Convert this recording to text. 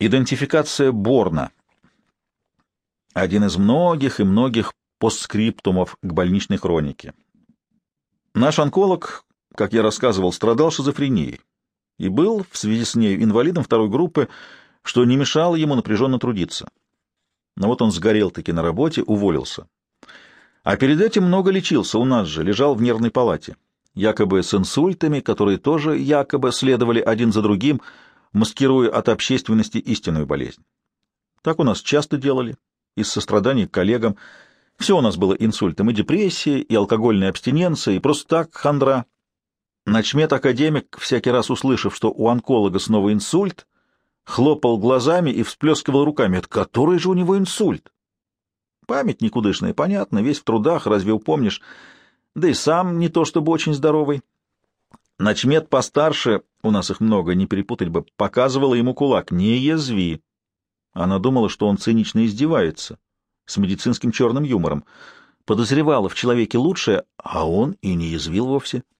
Идентификация Борна. Один из многих и многих постскриптумов к больничной хронике. Наш онколог, как я рассказывал, страдал шизофренией и был в связи с ней инвалидом второй группы, что не мешало ему напряженно трудиться. Но вот он сгорел-таки на работе, уволился. А перед этим много лечился, у нас же, лежал в нервной палате. Якобы с инсультами, которые тоже якобы следовали один за другим, маскируя от общественности истинную болезнь. Так у нас часто делали, из сострадания к коллегам. Все у нас было инсультом, и депрессия, и алкогольная абстиненция, и просто так хандра. Начмет-академик, всякий раз услышав, что у онколога снова инсульт, хлопал глазами и всплескивал руками. Это который же у него инсульт? Память никудышная, понятно, весь в трудах, разве упомнишь? Да и сам не то чтобы очень здоровый. Начмет постарше, у нас их много, не перепутать бы, показывала ему кулак. «Не язви!» Она думала, что он цинично издевается, с медицинским черным юмором. Подозревала в человеке лучшее, а он и не язвил вовсе.